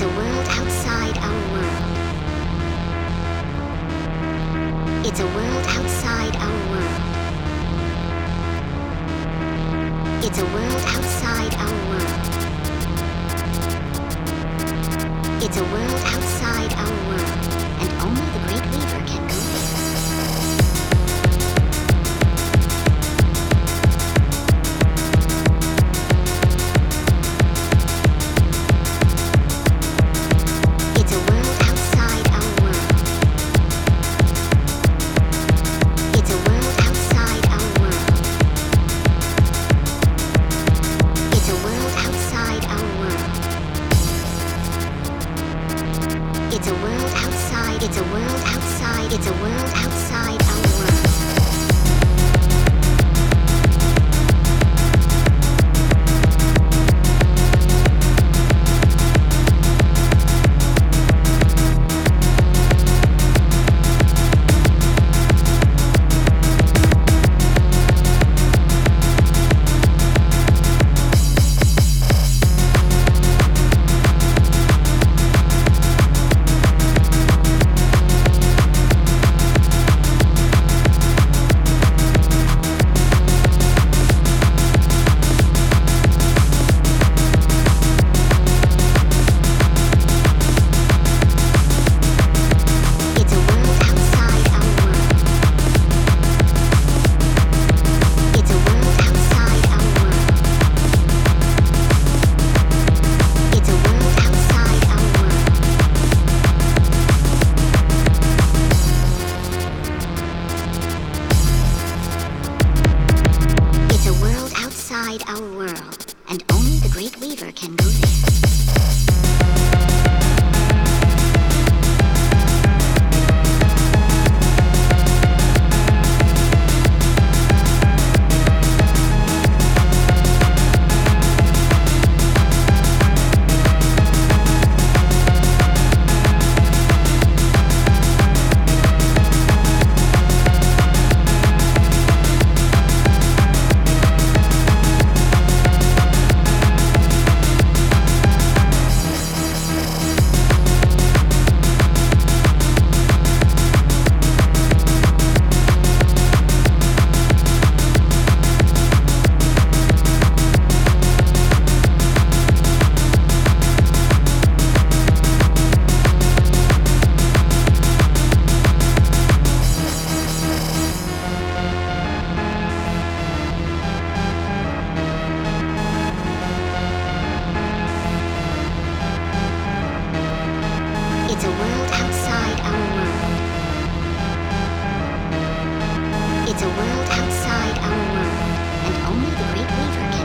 world. Outside our world. It's a world outside our world. It's a world outside our world. It's a world outside our world, and only the It's a world outside. It's a world outside our world, and only the Great Weaver can go there. a world outside our world. It's a world outside our world, and only the Great Weaver can.